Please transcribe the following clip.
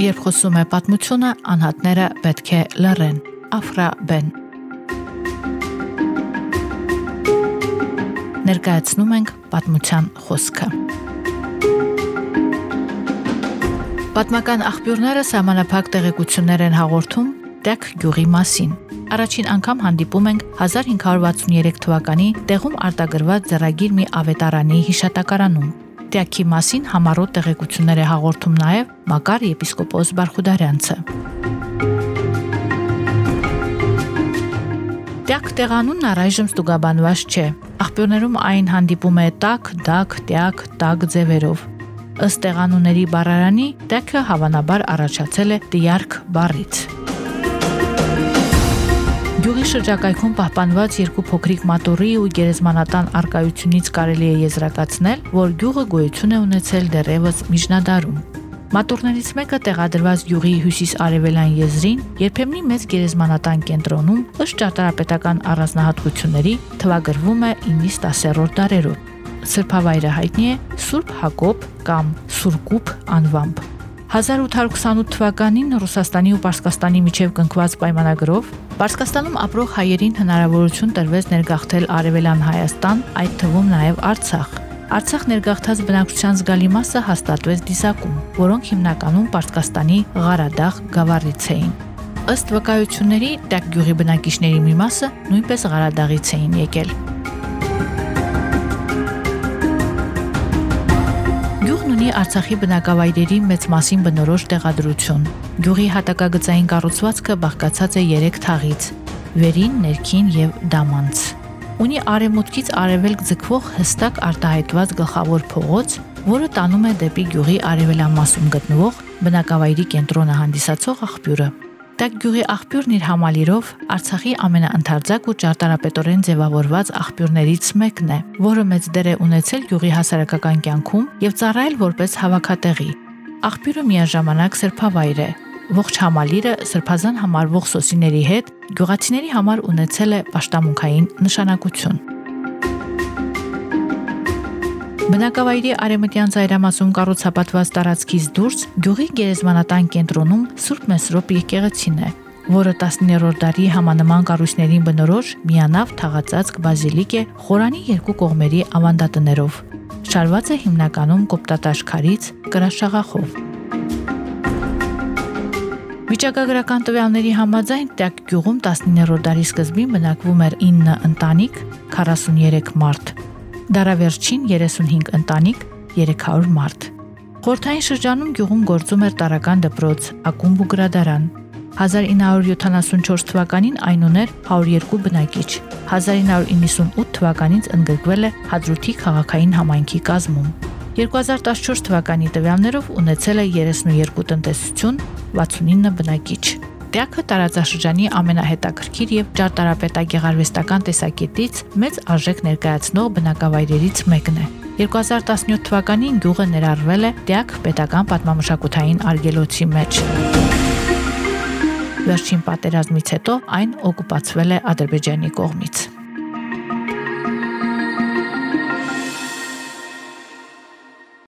երբ խոսում է պատմությունը, անհատները պետք է լռեն։ Աֆրա Բեն Ներկայացնում ենք պատմության խոսքը։ Պատմական աղբյուրները համանապակ տեղեկություններ են հաղորդում Տեկ գյուղի մասին։ Առաջին անգամ հանդիպում ենք 1563 թվականի տեղում արտագրված ձեռագիր մի ավետարանի հիշատակարանում։ Տեակի մասին համառոտ տեղեկություններ է հաղորդում նաև Մակար եպիսկոպոս Բարխուդարյանցը։ Տեակ տեղանունն առայժմ ստուգաբանված չէ։ Աղբյուրներում այն հանդիպում է տակ, դակ, տեակ, տակ ձևերով։ Ըստ տեղանունների բառարանի, տեքը հավանաբար առաջացել է տիարք բառից։ Գյուղի շրջակայքում պահպանված երկու փոքրիկ մատորի ու գերեզմանատան արկայությունից կարելի է եզրակացնել, որ գյուղը գոյություն է ունեցել դեռևս միջնադարում։ Մատուրներից մեկը տեղադրված գյուղի հյուսիս-արևելյան եզրին, երբեմնի մեծ գերեզմանատան կենտրոնում, ըստ ճարտարապետական առանձնահատկությունների, թվագրվում է 9-10-րդ դարերով։ Սրբավայրը հայտնի է Սուրբ Հակոբ կամ Սուրկուպ անվամբ։ 1828 թվականին Ռուսաստանի ու Պարսկաստանի միջև կնքված պայմանագրով Պարսկաստանում ապրող հայերին հնարավորություն տրվեց ներգաղթել Արևելյան Հայաստան, այդ թվում նաև Արցախ։ Արցախ ներգաղթած բնակչության զգալի մասը հաստատվեց Դիսակում, որոնք հիմնականում Պարսկաստանի Ղարադաղ գավառից էին։ Ըստ վկայությունների, Տակ գյուղի բնակիչների մի մասը նույնպես Ղարադաղից էին եկել։ ունի Արցախի բնակավայրերի մեծ մասին բնորոշ տեղադրություն։ Գյուղի հատակագծային կառուցվածքը բաղկացած է 3 թաղից՝ վերին, ներքին եւ դամանց։ Ունի արևմուտքից արևելք ձգվող հստակ արտահայտված գլխավոր փողոց, որը տանում է դեպի գյուղի արևելյան մասում գտնվող բնակավայրի կենտրոնը հանդիսացող աղբյուրը։ Տակ գյուղի աղբյուրն իր համալիրով Արցախի ամենաընթարձակ ու ճարտարապետորեն ձևավորված աղբյուրներից մեկն է, որը մեծ դեր է ունեցել գյուղի հասարակական կյանքում եւ ծառայել որպես հավաքատեղի։ Աղբյուրը միաժամանակ սրբավայր է, ողջ համալիրը սրբազան համարվող սոսիների հետ գյուղացիների համար ունեցել է պաշտամունքային նշանակություն։ Բնակավայրի արեմտյան ծայրամասում կառուցապատված տարածքից դուրս գյուղի գերեզմանատան կենտրոնում Սուրբ Մեսրոպ եկեղեցին է, որը 19-րդ դարի համանման կառույցներին բնորոշ միանավ թաղածածկ բազիլիկ է խորանի երկու կողմերի ավանդատներով։ Շարված է հիմնականում կոպտատաշ կրաշաղախով։ Վիճակագրական տվյալների համաձայն Տակ գյուղում 19-րդ դարի սկզբին բնակվում էր 9 ընտանիք, 43 մարդ, Դարավերջին 35 ընտանիք, 300 մարդ։ Խորթային շրջանում գյուղում գործում էր տարական դպրոց, ակումբ ու գրադարան։ 1974 թվականին այն ուներ 102 բնակիչ։ 1998 թվականից ընդգրկվել է Հադրութի քաղաքային համայնքի կազմում։ 2014 թվականի տվյալներով ունեցել է 32 տնտեսություն, 69 բնակիչ։ Տյակը տարածաշրջանի ամենահետաքրքիր եւ ճարտարապետագեղարվեստական տեսակետից մեծ արժեք ներկայացնող բնակավայրերից մեկն է։ 2017 թվականին գյուղը ներառվել է Տյակ պետական պատմամշակութային արգելոցի մեջ։ Վերջին պատերազմից հետո այն օկուպացվել է Ադրբեջանի կողմից։